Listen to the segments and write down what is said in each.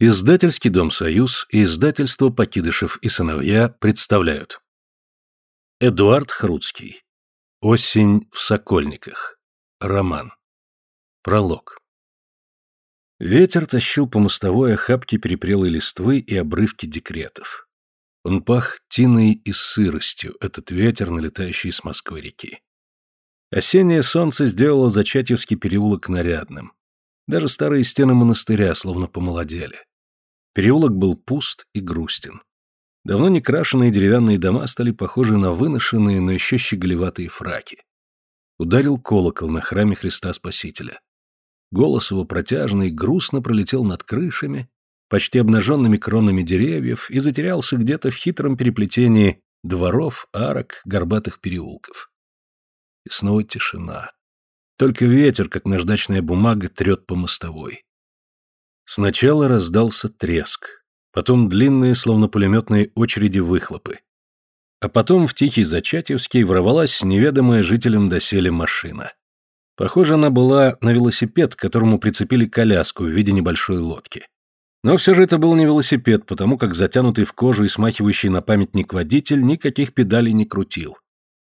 Издательский дом «Союз» и издательство «Покидышев и сыновья» представляют. Эдуард Хруцкий. Осень в Сокольниках. Роман. Пролог. Ветер тащил по мостовой охапки перепрелой листвы и обрывки декретов. Он пах тиной и сыростью, этот ветер, налетающий с Москвы-реки. Осеннее солнце сделало Зачатьевский переулок нарядным. Даже старые стены монастыря словно помолодели. Переулок был пуст и грустен. Давно не крашеные деревянные дома стали похожи на выношенные, но еще щеголеватые фраки. Ударил колокол на храме Христа Спасителя. Голос его протяжный грустно пролетел над крышами, почти обнаженными кронами деревьев и затерялся где-то в хитром переплетении дворов, арок, горбатых переулков. И снова тишина. Только ветер, как наждачная бумага, трет по мостовой. Сначала раздался треск, потом длинные, словно пулеметные очереди выхлопы. А потом в Тихий Зачатьевский ворвалась неведомая жителям доселе машина. Похоже, она была на велосипед, к которому прицепили коляску в виде небольшой лодки. Но все же это был не велосипед, потому как затянутый в кожу и смахивающий на памятник водитель никаких педалей не крутил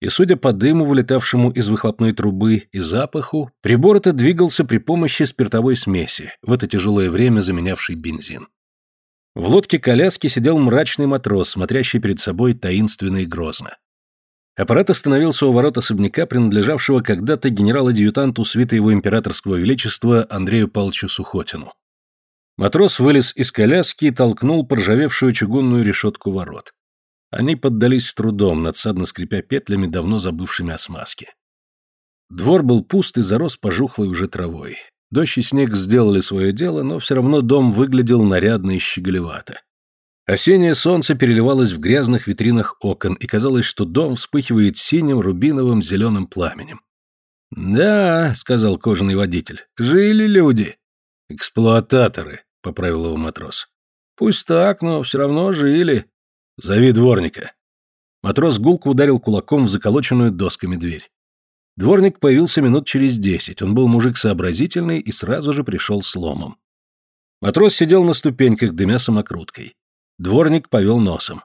и, судя по дыму, вылетавшему из выхлопной трубы, и запаху, прибор этот двигался при помощи спиртовой смеси, в это тяжелое время заменявшей бензин. В лодке коляски сидел мрачный матрос, смотрящий перед собой таинственно и грозно. Аппарат остановился у ворот особняка, принадлежавшего когда-то генерал-адъютанту свита его императорского величества Андрею Павловичу Сухотину. Матрос вылез из коляски и толкнул поржавевшую чугунную решетку ворот. Они поддались с трудом, надсадно скрипя петлями, давно забывшими о смазке. Двор был пуст и зарос пожухлой уже травой. Дождь и снег сделали свое дело, но все равно дом выглядел нарядно и щеголевато. Осеннее солнце переливалось в грязных витринах окон, и казалось, что дом вспыхивает синим, рубиновым, зеленым пламенем. «Да», — сказал кожаный водитель, — «жили люди». «Эксплуататоры», — поправил его матрос. «Пусть так, но все равно жили. «Зови дворника». Матрос гулко ударил кулаком в заколоченную досками дверь. Дворник появился минут через десять. Он был мужик сообразительный и сразу же пришел с ломом. Матрос сидел на ступеньках, дымя самокруткой. Дворник повел носом.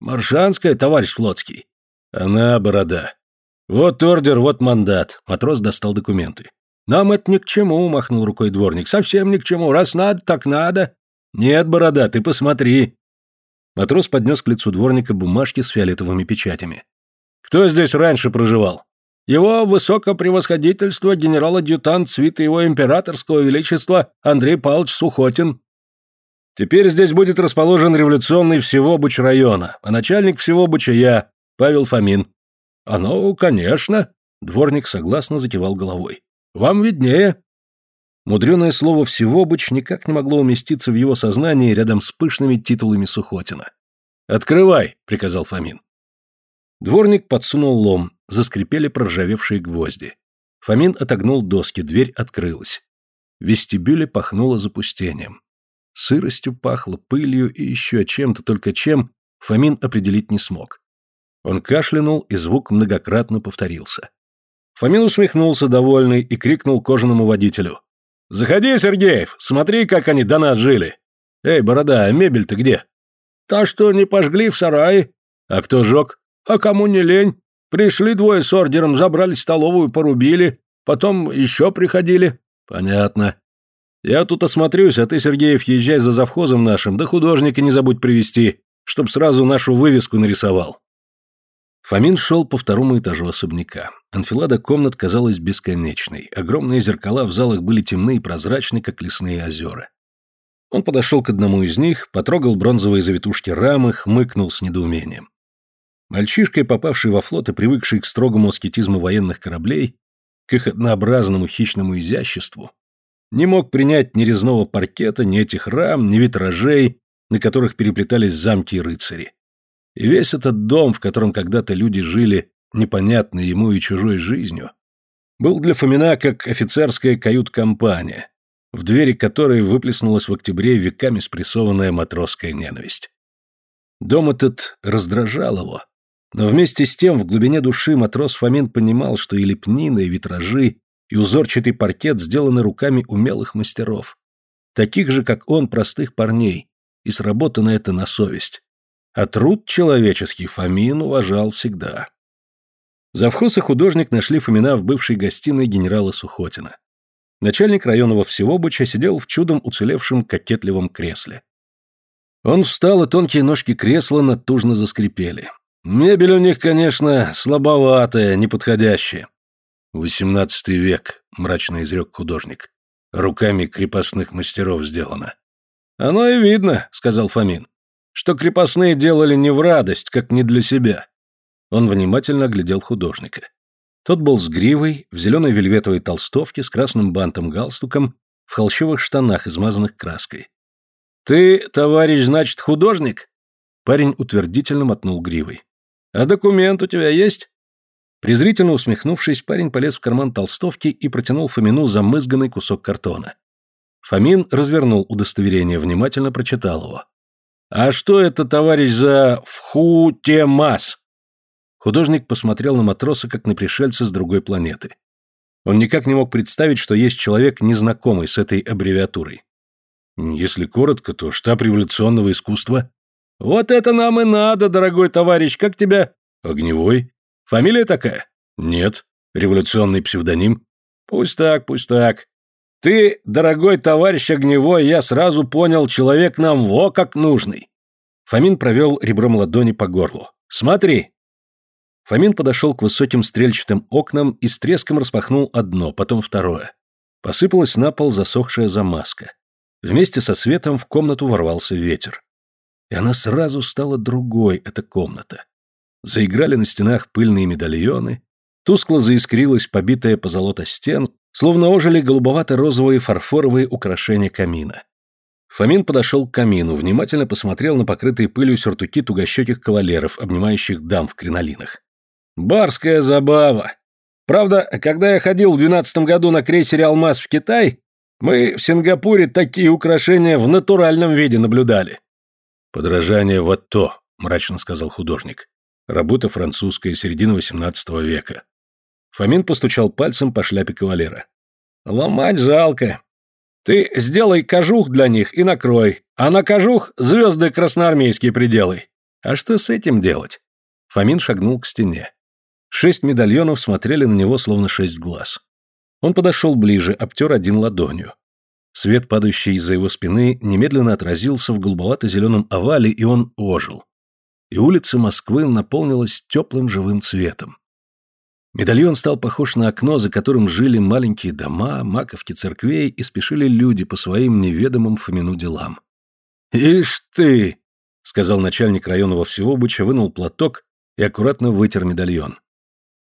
«Маршанская, товарищ Флотский». «Она борода». «Вот ордер, вот мандат». Матрос достал документы. «Нам это ни к чему», — махнул рукой дворник. «Совсем ни к чему. Раз надо, так надо». «Нет, борода, ты посмотри. Матрос поднес к лицу дворника бумажки с фиолетовыми печатями. «Кто здесь раньше проживал?» «Его высокопревосходительство генерал-адъютант свита его императорского величества Андрей Павлович Сухотин». «Теперь здесь будет расположен революционный Всевобуч района, а начальник Всевобуча я, Павел Фомин». «А ну, конечно», — дворник согласно закивал головой. «Вам виднее». Мудреное слово «всевобыч» никак не могло уместиться в его сознании рядом с пышными титулами Сухотина. «Открывай!» — приказал Фомин. Дворник подсунул лом, заскрипели проржавевшие гвозди. Фомин отогнул доски, дверь открылась. В вестибюле пахнуло запустением. Сыростью пахло, пылью и еще чем-то, только чем Фомин определить не смог. Он кашлянул, и звук многократно повторился. Фомин усмехнулся довольный и крикнул кожаному водителю. «Заходи, Сергеев, смотри, как они до нас жили. Эй, борода, а мебель-то где?» «Та, что не пожгли в сарае». «А кто жег?» «А кому не лень. Пришли двое с ордером, забрали столовую, порубили. Потом еще приходили». «Понятно. Я тут осмотрюсь, а ты, Сергеев, езжай за завхозом нашим, да художника не забудь привести, чтоб сразу нашу вывеску нарисовал». Фомин шел по второму этажу особняка. Анфилада комнат казалась бесконечной. Огромные зеркала в залах были темны и прозрачны, как лесные озера. Он подошел к одному из них, потрогал бронзовые завитушки рамы, хмыкнул с недоумением. Мальчишкой, попавший во флот и привыкший к строгому аскетизму военных кораблей, к их однообразному хищному изяществу, не мог принять ни резного паркета, ни этих рам, ни витражей, на которых переплетались замки и рыцари. И весь этот дом, в котором когда-то люди жили непонятной ему и чужой жизнью, был для Фомина как офицерская кают-компания, в двери которой выплеснулась в октябре веками спрессованная матросская ненависть. Дом этот раздражал его, но вместе с тем в глубине души матрос Фомин понимал, что и лепнина, и витражи, и узорчатый паркет сделаны руками умелых мастеров. таких же, как он, простых парней, и сработано это на совесть. А труд человеческий Фомин уважал всегда. Завхоз и художник нашли Фомина в бывшей гостиной генерала Сухотина. Начальник районного Всевобыча сидел в чудом уцелевшем кокетливом кресле. Он встал, и тонкие ножки кресла натужно заскрипели. Мебель у них, конечно, слабоватая, неподходящая. «Восемнадцатый век», — мрачно изрек художник. «Руками крепостных мастеров сделано». «Оно и видно», — сказал Фомин, «что крепостные делали не в радость, как не для себя». Он внимательно оглядел художника. Тот был с гривой, в зеленой вельветовой толстовке, с красным бантом-галстуком, в холщовых штанах, измазанных краской. «Ты, товарищ, значит, художник?» Парень утвердительно мотнул гривой. «А документ у тебя есть?» Презрительно усмехнувшись, парень полез в карман толстовки и протянул Фомину замызганный кусок картона. Фомин развернул удостоверение, внимательно прочитал его. «А что это, товарищ, за вхутемас?» Художник посмотрел на матроса, как на пришельца с другой планеты. Он никак не мог представить, что есть человек, незнакомый с этой аббревиатурой. Если коротко, то штаб революционного искусства. Вот это нам и надо, дорогой товарищ, как тебя? Огневой. Фамилия такая? Нет. Революционный псевдоним? Пусть так, пусть так. Ты, дорогой товарищ Огневой, я сразу понял, человек нам во как нужный. Фомин провел ребром ладони по горлу. Смотри. Фомин подошел к высоким стрельчатым окнам и с треском распахнул одно, потом второе. Посыпалась на пол засохшая замазка. Вместе со светом в комнату ворвался ветер. И она сразу стала другой, эта комната. Заиграли на стенах пыльные медальоны, тускло заискрилась побитая позолота стен, словно ожили голубовато-розовые фарфоровые украшения камина. Фомин подошел к камину, внимательно посмотрел на покрытые пылью сюртуки тугощеких кавалеров, обнимающих дам в кринолинах. «Барская забава! Правда, когда я ходил в двенадцатом году на крейсере «Алмаз» в Китай, мы в Сингапуре такие украшения в натуральном виде наблюдали». «Подражание вот то», — мрачно сказал художник. Работа французская, середина XVIII века. Фомин постучал пальцем по шляпе кавалера. «Ломать жалко. Ты сделай кожух для них и накрой, а на кожух звезды красноармейские приделай. А что с этим делать?» Фомин шагнул к стене. Шесть медальонов смотрели на него, словно шесть глаз. Он подошел ближе, обтер один ладонью. Свет, падающий из-за его спины, немедленно отразился в голубовато-зеленом овале, и он ожил и улица Москвы наполнилась теплым живым цветом. Медальон стал похож на окно, за которым жили маленькие дома, маковки церквей и спешили люди по своим неведомым Фомину делам. «Ишь ты!» — сказал начальник районного Всевобыча, вынул платок и аккуратно вытер медальон.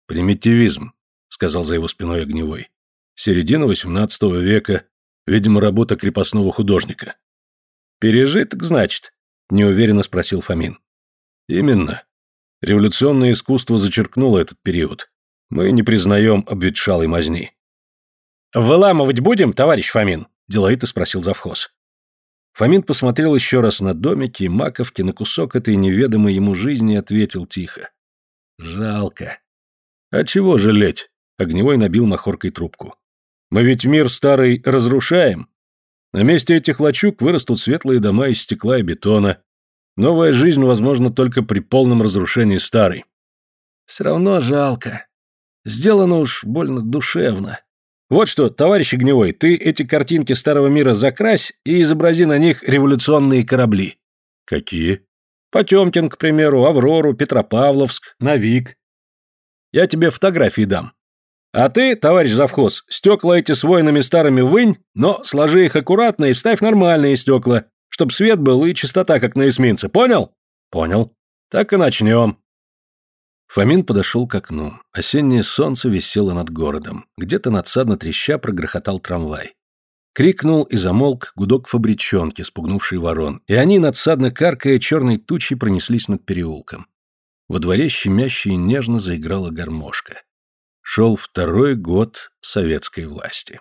«Примитивизм», — сказал за его спиной огневой. «Середина XVIII века, видимо, работа крепостного художника». «Пережиток, значит?» — неуверенно спросил Фомин. Именно. Революционное искусство зачеркнуло этот период. Мы не признаем обветшалой мазни. «Выламывать будем, товарищ Фомин?» – деловито спросил завхоз. Фомин посмотрел еще раз на домики, маковки, на кусок этой неведомой ему жизни и ответил тихо. «Жалко». «А чего жалеть?» – Огневой набил махоркой трубку. «Мы ведь мир старый разрушаем. На месте этих лачуг вырастут светлые дома из стекла и бетона, Новая жизнь возможна только при полном разрушении старой. Все равно жалко. Сделано уж больно душевно. Вот что, товарищ Огневой, ты эти картинки старого мира закрась и изобрази на них революционные корабли. Какие? Потемкин, к примеру, Аврору, Петропавловск, Навик. Я тебе фотографии дам. А ты, товарищ завхоз, стекла эти с воинами старыми вынь, но сложи их аккуратно и вставь нормальные стекла, Чтоб свет был и чистота, как на эсминце. Понял? Понял. Так и начнем. Фомин подошел к окну. Осеннее солнце висело над городом. Где-то надсадно треща прогрохотал трамвай. Крикнул и замолк гудок фабричонки, спугнувший ворон, и они, надсадно каркая, черной тучей пронеслись над переулком. Во дворе щемяще и нежно заиграла гармошка. Шел второй год советской власти.